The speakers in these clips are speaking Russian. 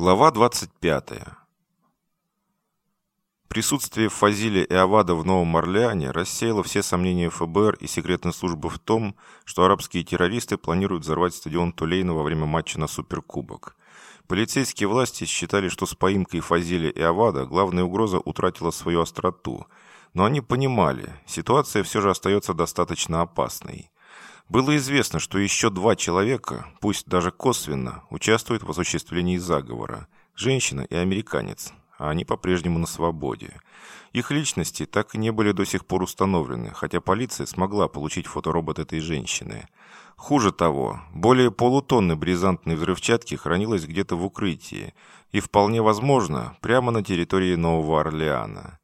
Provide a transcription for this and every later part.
Глава 25. Присутствие Фазили и Авада в Новом Орлеане рассеяло все сомнения ФБР и секретной службы в том, что арабские террористы планируют взорвать стадион Тулейна во время матча на Суперкубок. Полицейские власти считали, что с поимкой Фазили и Авада главная угроза утратила свою остроту, но они понимали, ситуация все же остается достаточно опасной. Было известно, что еще два человека, пусть даже косвенно, участвуют в осуществлении заговора. Женщина и американец, а они по-прежнему на свободе. Их личности так и не были до сих пор установлены, хотя полиция смогла получить фоторобот этой женщины. Хуже того, более полутонны бризантной взрывчатки хранилось где-то в укрытии, и вполне возможно, прямо на территории Нового Орлеана.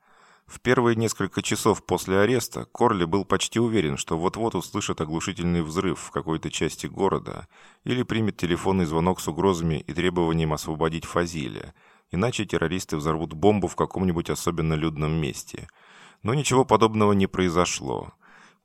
В первые несколько часов после ареста Корли был почти уверен, что вот-вот услышит оглушительный взрыв в какой-то части города или примет телефонный звонок с угрозами и требованием освободить Фазиля, иначе террористы взорвут бомбу в каком-нибудь особенно людном месте. Но ничего подобного не произошло.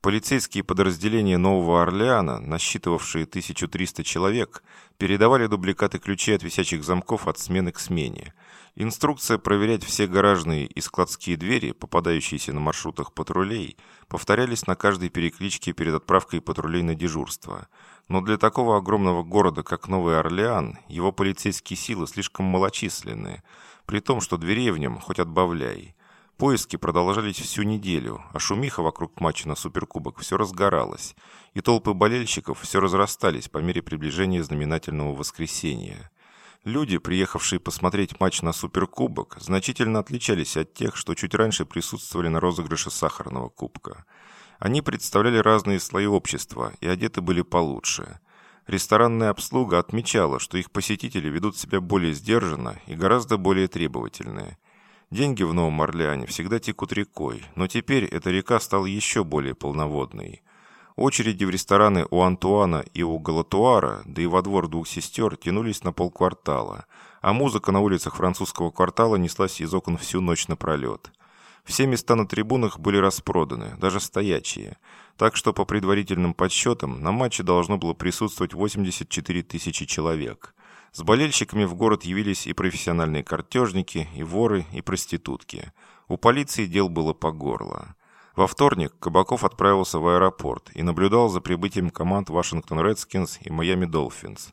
Полицейские подразделения Нового Орлеана, насчитывавшие 1300 человек, передавали дубликаты ключей от висячих замков от смены к смене – Инструкция проверять все гаражные и складские двери, попадающиеся на маршрутах патрулей, повторялись на каждой перекличке перед отправкой патрулей на дежурство. Но для такого огромного города, как Новый Орлеан, его полицейские силы слишком малочисленны, при том, что дверей в нем хоть отбавляй. Поиски продолжались всю неделю, а шумиха вокруг матча на Суперкубок все разгоралась, и толпы болельщиков все разрастались по мере приближения знаменательного воскресенья. Люди, приехавшие посмотреть матч на Суперкубок, значительно отличались от тех, что чуть раньше присутствовали на розыгрыше сахарного кубка. Они представляли разные слои общества и одеты были получше. Ресторанная обслуга отмечала, что их посетители ведут себя более сдержанно и гораздо более требовательные. Деньги в Новом Орлеане всегда текут рекой, но теперь эта река стала еще более полноводной – Очереди в рестораны у Антуана и у Галатуара, да и во двор двух сестер, тянулись на полквартала, а музыка на улицах французского квартала неслась из окон всю ночь напролет. Все места на трибунах были распроданы, даже стоячие, так что по предварительным подсчетам на матче должно было присутствовать 84 тысячи человек. С болельщиками в город явились и профессиональные картежники, и воры, и проститутки. У полиции дел было по горло. Во вторник Кабаков отправился в аэропорт и наблюдал за прибытием команд Вашингтон Редскинс и Майами Долфинс.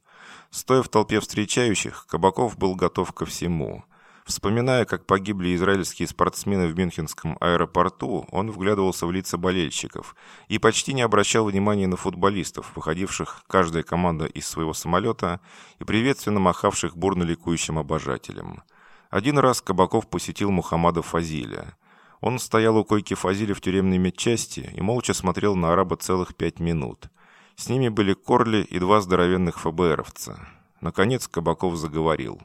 Стоя в толпе встречающих, Кабаков был готов ко всему. Вспоминая, как погибли израильские спортсмены в Мюнхенском аэропорту, он вглядывался в лица болельщиков и почти не обращал внимания на футболистов, выходивших каждая команда из своего самолета и приветственно махавших бурно ликующим обожателям. Один раз Кабаков посетил Мухаммада Фазиля – он стоял у койки Фазиля в тюремной медчасти и молча смотрел на араба целых пять минут. С ними были Корли и два здоровенных ФБРовца. Наконец Кабаков заговорил.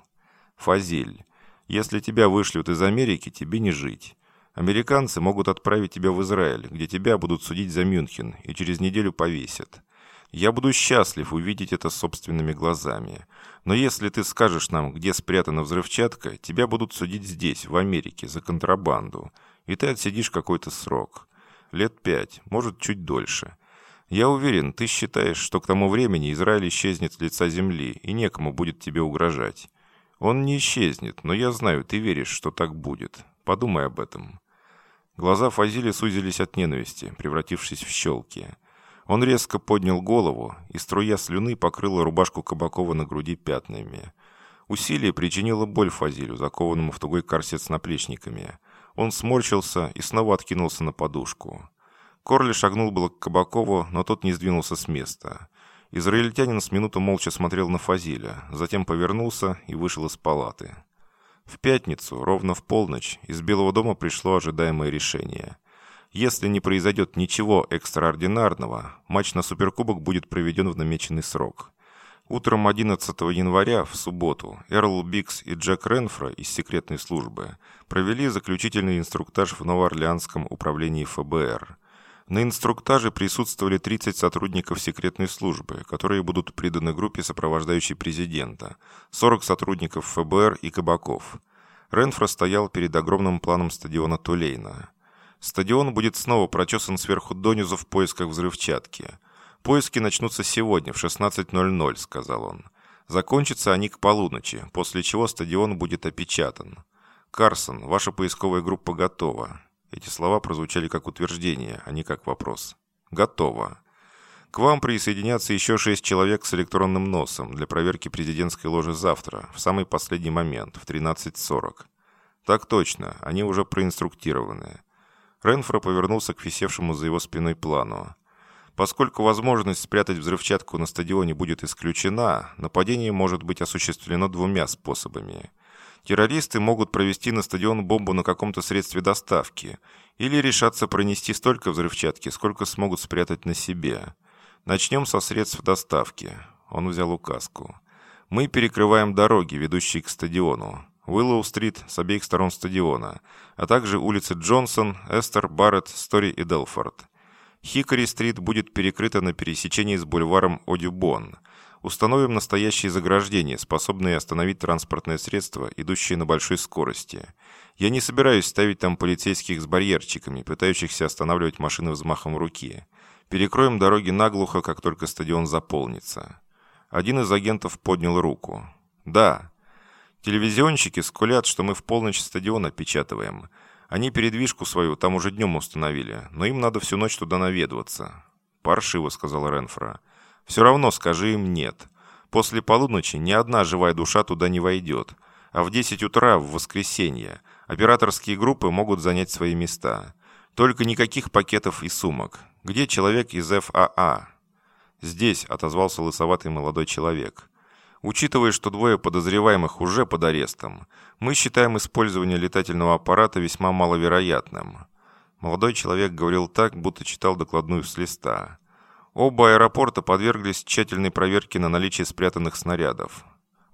«Фазиль, если тебя вышлют из Америки, тебе не жить. Американцы могут отправить тебя в Израиль, где тебя будут судить за Мюнхен и через неделю повесят. Я буду счастлив увидеть это собственными глазами. Но если ты скажешь нам, где спрятана взрывчатка, тебя будут судить здесь, в Америке, за контрабанду и ты отсидишь какой-то срок. Лет пять, может, чуть дольше. Я уверен, ты считаешь, что к тому времени Израиль исчезнет с лица земли, и некому будет тебе угрожать. Он не исчезнет, но я знаю, ты веришь, что так будет. Подумай об этом». Глаза Фазили сузились от ненависти, превратившись в щелки. Он резко поднял голову, и струя слюны покрыла рубашку Кабакова на груди пятнами. Усилие причинило боль Фазилю, закованному в тугой корсет с наплечниками. Он сморщился и снова откинулся на подушку. Корли шагнул было к Кабакову, но тот не сдвинулся с места. Израильтянин с минуту молча смотрел на Фазиля, затем повернулся и вышел из палаты. В пятницу, ровно в полночь, из Белого дома пришло ожидаемое решение. Если не произойдет ничего экстраординарного, матч на Суперкубок будет проведен в намеченный срок. Утром 11 января, в субботу, Эрл Бикс и Джек Ренфро из секретной службы провели заключительный инструктаж в Новоорлеанском управлении ФБР. На инструктаже присутствовали 30 сотрудников секретной службы, которые будут приданы группе, сопровождающей президента, 40 сотрудников ФБР и кабаков. Ренфро стоял перед огромным планом стадиона Тулейна. Стадион будет снова прочесан сверху донизу в поисках взрывчатки – «Поиски начнутся сегодня в 16.00», — сказал он. Закончатся они к полуночи, после чего стадион будет опечатан. «Карсон, ваша поисковая группа готова». Эти слова прозвучали как утверждение, а не как вопрос. «Готово». К вам присоединятся еще шесть человек с электронным носом для проверки президентской ложи завтра, в самый последний момент, в 13.40. Так точно, они уже проинструктированы. Ренфро повернулся к висевшему за его спиной плану. Поскольку возможность спрятать взрывчатку на стадионе будет исключена, нападение может быть осуществлено двумя способами. Террористы могут провести на стадион бомбу на каком-то средстве доставки или решаться пронести столько взрывчатки, сколько смогут спрятать на себе. Начнем со средств доставки. Он взял указку. Мы перекрываем дороги, ведущие к стадиону. Уиллоу-стрит с обеих сторон стадиона, а также улицы Джонсон, Эстер, Барретт, Стори и Делфорд. Хикори-стрит будет перекрыта на пересечении с бульваром Одюбон. Установим настоящие заграждения, способные остановить транспортное средство, идущее на большой скорости. Я не собираюсь ставить там полицейских с барьерчиками, пытающихся останавливать машины взмахом руки. Перекроем дороги наглухо, как только стадион заполнится. Один из агентов поднял руку. Да. Телевизионщики скулят, что мы в полночь стадион опечатываем. Они передвижку свою там уже днем установили, но им надо всю ночь туда наведываться. Паршиво, сказал Ренфро. Все равно скажи им нет. После полуночи ни одна живая душа туда не войдет. А в 10 утра в воскресенье операторские группы могут занять свои места. Только никаких пакетов и сумок. Где человек из ФАА? Здесь, отозвался лысоватый молодой человек. Учитывая, что двое подозреваемых уже под арестом, мы считаем использование летательного аппарата весьма маловероятным. Молодой человек говорил так, будто читал докладную с листа. Оба аэропорта подверглись тщательной проверке на наличие спрятанных снарядов.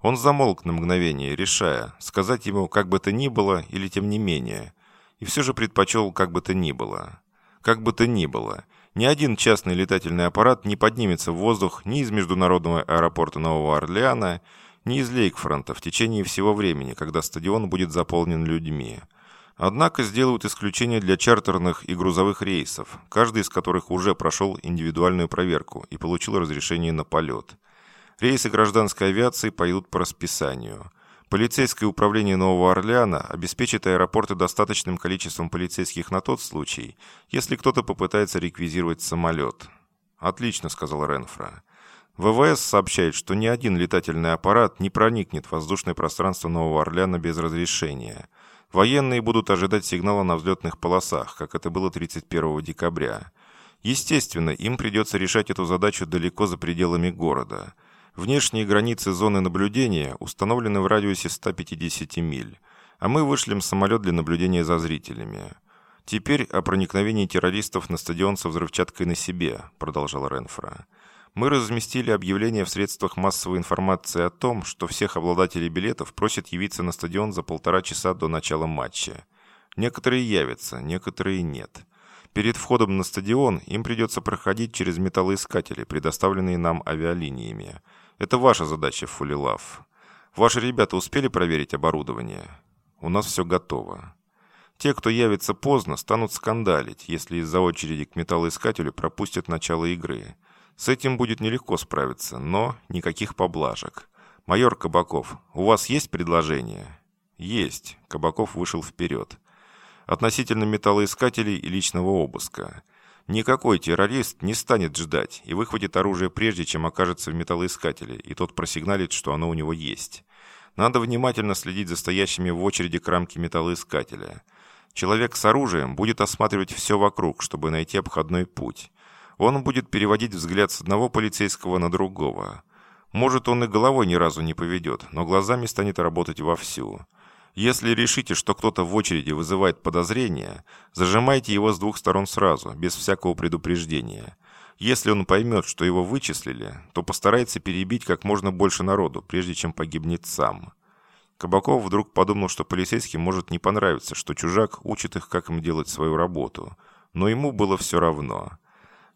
Он замолк на мгновение, решая, сказать ему как бы то ни было или тем не менее, и все же предпочел как бы то ни было. Как бы то ни было, ни один частный летательный аппарат не поднимется в воздух ни из международного аэропорта Нового Орлеана, ни из Лейкфронта в течение всего времени, когда стадион будет заполнен людьми. Однако сделают исключение для чартерных и грузовых рейсов, каждый из которых уже прошел индивидуальную проверку и получил разрешение на полет. Рейсы гражданской авиации пойдут по расписанию – Полицейское управление Нового Орлеана обеспечит аэропорты достаточным количеством полицейских на тот случай, если кто-то попытается реквизировать самолет. «Отлично», — сказал Ренфро. ВВС сообщает, что ни один летательный аппарат не проникнет в воздушное пространство Нового Орлеана без разрешения. Военные будут ожидать сигнала на взлетных полосах, как это было 31 декабря. Естественно, им придется решать эту задачу далеко за пределами города — Внешние границы зоны наблюдения установлены в радиусе 150 миль, а мы вышлем самолет для наблюдения за зрителями. Теперь о проникновении террористов на стадион со взрывчаткой на себе, продолжал Ренфро. Мы разместили объявление в средствах массовой информации о том, что всех обладателей билетов просят явиться на стадион за полтора часа до начала матча. Некоторые явятся, некоторые нет. Перед входом на стадион им придется проходить через металлоискатели, предоставленные нам авиалиниями. Это ваша задача, Фулилав. Ваши ребята успели проверить оборудование? У нас все готово. Те, кто явится поздно, станут скандалить, если из-за очереди к металлоискателю пропустят начало игры. С этим будет нелегко справиться, но никаких поблажек. Майор Кабаков, у вас есть предложение? Есть. Кабаков вышел вперед. Относительно металлоискателей и личного обыска. Никакой террорист не станет ждать и выхватит оружие прежде, чем окажется в металлоискателе, и тот просигналит, что оно у него есть. Надо внимательно следить за стоящими в очереди к рамке металлоискателя. Человек с оружием будет осматривать все вокруг, чтобы найти обходной путь. Он будет переводить взгляд с одного полицейского на другого. Может, он и головой ни разу не поведет, но глазами станет работать вовсю. Если решите, что кто-то в очереди вызывает подозрение, зажимайте его с двух сторон сразу, без всякого предупреждения. Если он поймет, что его вычислили, то постарается перебить как можно больше народу, прежде чем погибнет сам. Кабаков вдруг подумал, что полицейским может не понравиться, что чужак учит их, как им делать свою работу. Но ему было все равно.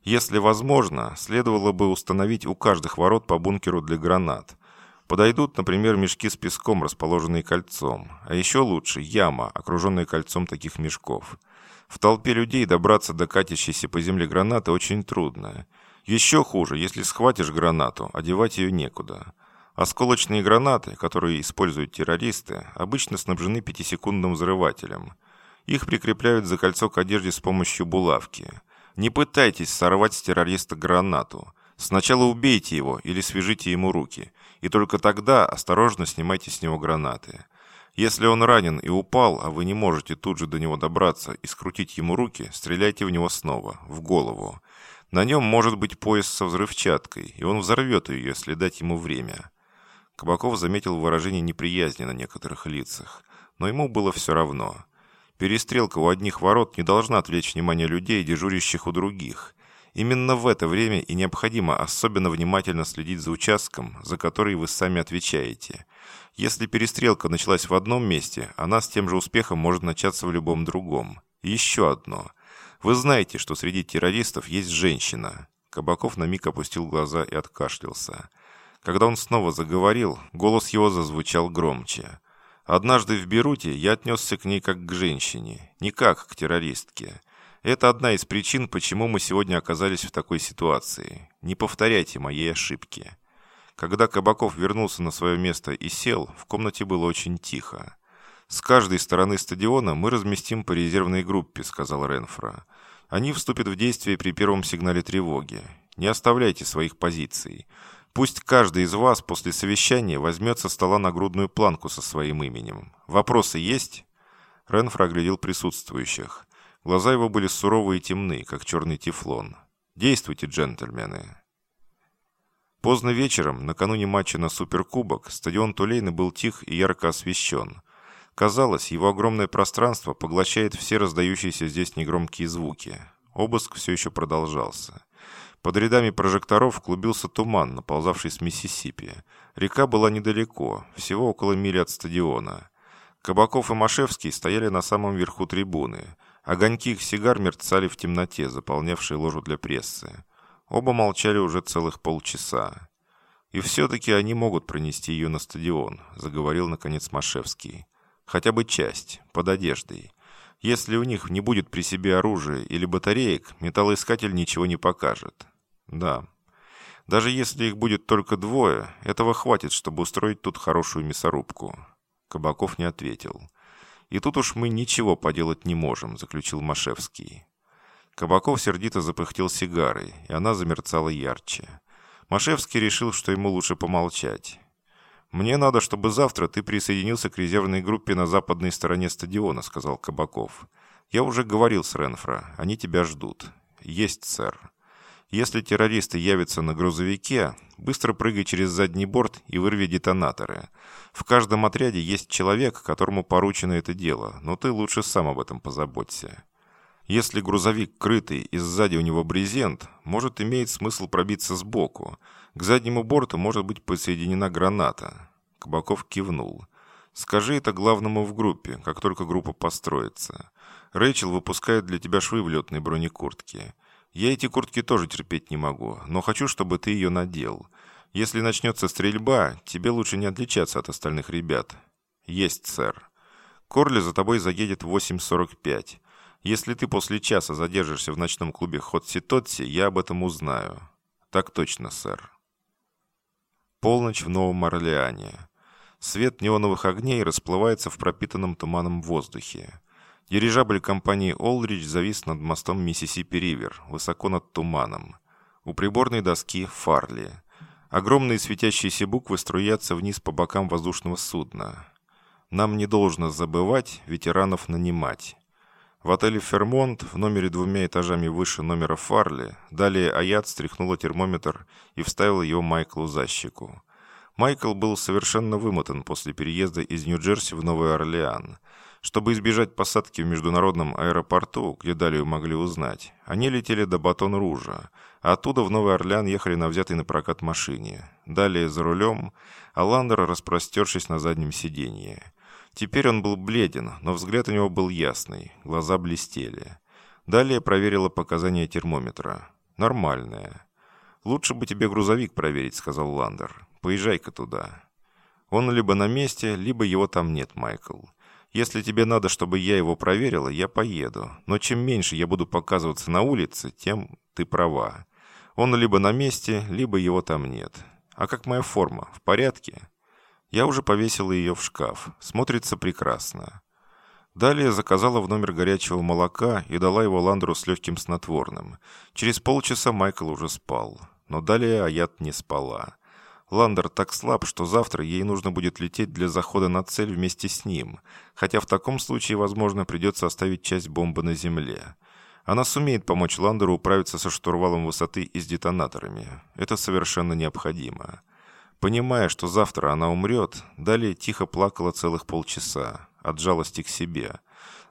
Если возможно, следовало бы установить у каждых ворот по бункеру для гранат – Подойдут, например, мешки с песком, расположенные кольцом. А еще лучше яма, окруженная кольцом таких мешков. В толпе людей добраться до катящейся по земле гранаты очень трудно. Еще хуже, если схватишь гранату, одевать ее некуда. Осколочные гранаты, которые используют террористы, обычно снабжены пятисекундным взрывателем. Их прикрепляют за кольцо к одежде с помощью булавки. Не пытайтесь сорвать с террориста гранату. Сначала убейте его или свяжите ему руки, и только тогда осторожно снимайте с него гранаты. Если он ранен и упал, а вы не можете тут же до него добраться и скрутить ему руки, стреляйте в него снова, в голову. На нем может быть пояс со взрывчаткой, и он взорвет ее, если дать ему время. Кабаков заметил выражение неприязни на некоторых лицах, но ему было все равно. Перестрелка у одних ворот не должна отвлечь внимание людей, дежурящих у других. Именно в это время и необходимо особенно внимательно следить за участком, за который вы сами отвечаете. Если перестрелка началась в одном месте, она с тем же успехом может начаться в любом другом. И еще одно. Вы знаете, что среди террористов есть женщина. Кабаков на миг опустил глаза и откашлялся. Когда он снова заговорил, голос его зазвучал громче. Однажды в Беруте я отнесся к ней как к женщине, не как к террористке. Это одна из причин, почему мы сегодня оказались в такой ситуации. Не повторяйте моей ошибки. Когда Кабаков вернулся на свое место и сел, в комнате было очень тихо. «С каждой стороны стадиона мы разместим по резервной группе», — сказал Ренфро. «Они вступят в действие при первом сигнале тревоги. Не оставляйте своих позиций. Пусть каждый из вас после совещания возьмет со стола нагрудную планку со своим именем. Вопросы есть?» Ренфро оглядел присутствующих. Глаза его были суровые и темны, как черный тефлон. «Действуйте, джентльмены!» Поздно вечером, накануне матча на Суперкубок, стадион Тулейна был тих и ярко освещен. Казалось, его огромное пространство поглощает все раздающиеся здесь негромкие звуки. Обыск все еще продолжался. Под рядами прожекторов клубился туман, наползавший с Миссисипи. Река была недалеко, всего около мили от стадиона. Кабаков и Машевский стояли на самом верху трибуны. Огоньки их сигар мерцали в темноте, заполнявшей ложу для прессы. Оба молчали уже целых полчаса. «И все-таки они могут пронести ее на стадион», — заговорил, наконец, Машевский. «Хотя бы часть, под одеждой. Если у них не будет при себе оружия или батареек, металлоискатель ничего не покажет. Да. Даже если их будет только двое, этого хватит, чтобы устроить тут хорошую мясорубку. Кабаков не ответил. И тут уж мы ничего поделать не можем, заключил Машевский. Кабаков сердито запыхтел сигарой, и она замерцала ярче. Машевский решил, что ему лучше помолчать. «Мне надо, чтобы завтра ты присоединился к резервной группе на западной стороне стадиона», — сказал Кабаков. «Я уже говорил с Ренфро. Они тебя ждут». «Есть, сэр». Если террористы явятся на грузовике, быстро прыгай через задний борт и вырви детонаторы. В каждом отряде есть человек, которому поручено это дело, но ты лучше сам об этом позаботься. Если грузовик крытый и сзади у него брезент, может иметь смысл пробиться сбоку. К заднему борту может быть подсоединена граната. Кабаков кивнул. «Скажи это главному в группе, как только группа построится. Рэйчел выпускает для тебя швы в летной бронекуртке. Я эти куртки тоже терпеть не могу, но хочу, чтобы ты ее надел. Если начнется стрельба, тебе лучше не отличаться от остальных ребят. Есть, сэр. Корли за тобой заедет в 8.45. Если ты после часа задержишься в ночном клубе Хотси-Тотси, я об этом узнаю. Так точно, сэр. Полночь в Новом Орлеане. Свет неоновых огней расплывается в пропитанном туманом воздухе. Дирижабль компании «Олдрич» завис над мостом Миссисипи-Ривер, высоко над туманом. У приборной доски «Фарли». Огромные светящиеся буквы струятся вниз по бокам воздушного судна. Нам не должно забывать ветеранов нанимать. В отеле «Фермонт» в номере двумя этажами выше номера «Фарли» далее Аят стряхнула термометр и вставила его Майклу за щеку. Майкл был совершенно вымотан после переезда из Нью-Джерси в Новый Орлеан – чтобы избежать посадки в международном аэропорту, где далее могли узнать, они летели до Батон-Ружа, а оттуда в Новый Орлеан ехали на взятой на прокат машине. Далее за рулем, а Ландер распростершись на заднем сиденье. Теперь он был бледен, но взгляд у него был ясный, глаза блестели. Далее проверила показания термометра. Нормальное. «Лучше бы тебе грузовик проверить», — сказал Ландер. «Поезжай-ка туда». Он либо на месте, либо его там нет, Майкл. Если тебе надо, чтобы я его проверила, я поеду. Но чем меньше я буду показываться на улице, тем ты права. Он либо на месте, либо его там нет. А как моя форма? В порядке?» Я уже повесила ее в шкаф. Смотрится прекрасно. Далее заказала в номер горячего молока и дала его Ландеру с легким снотворным. Через полчаса Майкл уже спал. Но далее Аят не спала. Ландер так слаб, что завтра ей нужно будет лететь для захода на цель вместе с ним, хотя в таком случае, возможно, придется оставить часть бомбы на земле. Она сумеет помочь Ландеру управиться со штурвалом высоты и с детонаторами. Это совершенно необходимо. Понимая, что завтра она умрет, далее тихо плакала целых полчаса, от жалости к себе.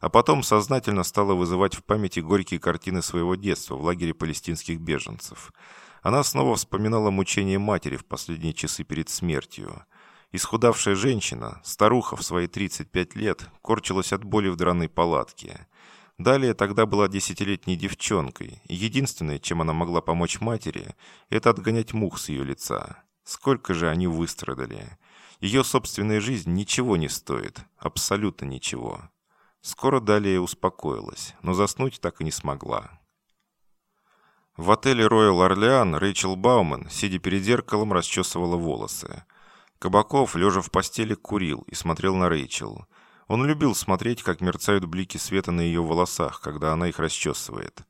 А потом сознательно стала вызывать в памяти горькие картины своего детства в лагере палестинских беженцев – она снова вспоминала мучения матери в последние часы перед смертью. Исхудавшая женщина, старуха в свои 35 лет, корчилась от боли в драной палатке. Далее тогда была десятилетней девчонкой, и единственное, чем она могла помочь матери, это отгонять мух с ее лица. Сколько же они выстрадали. Ее собственная жизнь ничего не стоит, абсолютно ничего. Скоро далее успокоилась, но заснуть так и не смогла. В отеле Royal Орлеан Рэйчел Бауман, сидя перед зеркалом, расчесывала волосы. Кабаков, лежа в постели, курил и смотрел на Рэйчел. Он любил смотреть, как мерцают блики света на ее волосах, когда она их расчесывает.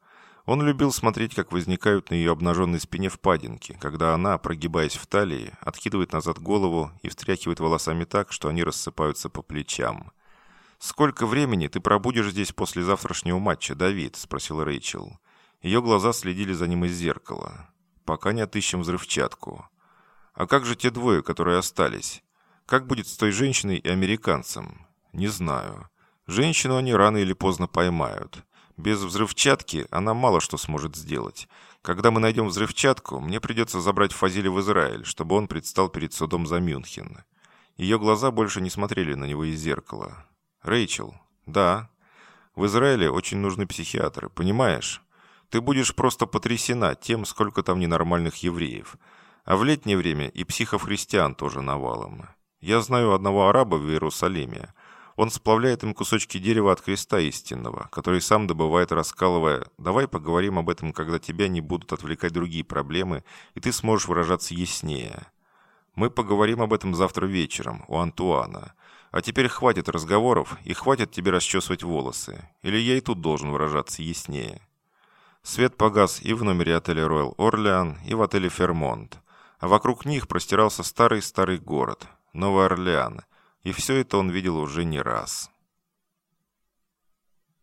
Он любил смотреть, как возникают на ее обнаженной спине впадинки, когда она, прогибаясь в талии, откидывает назад голову и встряхивает волосами так, что они рассыпаются по плечам. «Сколько времени ты пробудешь здесь после завтрашнего матча, Давид?» – спросил Рэйчел. Ее глаза следили за ним из зеркала. «Пока не отыщем взрывчатку». «А как же те двое, которые остались? Как будет с той женщиной и американцем?» «Не знаю. Женщину они рано или поздно поймают. Без взрывчатки она мало что сможет сделать. Когда мы найдем взрывчатку, мне придется забрать Фазиля в Израиль, чтобы он предстал перед судом за Мюнхен». Ее глаза больше не смотрели на него из зеркала. «Рэйчел?» «Да». «В Израиле очень нужны психиатры, понимаешь?» Ты будешь просто потрясена тем, сколько там ненормальных евреев. А в летнее время и психов-христиан тоже навалом. Я знаю одного араба в Иерусалиме. Он сплавляет им кусочки дерева от креста истинного, который сам добывает, раскалывая. Давай поговорим об этом, когда тебя не будут отвлекать другие проблемы, и ты сможешь выражаться яснее. Мы поговорим об этом завтра вечером у Антуана. А теперь хватит разговоров и хватит тебе расчесывать волосы. Или я и тут должен выражаться яснее. Свет погас и в номере отеля Royal Орлеан, и в отеле Фермонт. А вокруг них простирался старый-старый город, Новый Орлеан. И все это он видел уже не раз.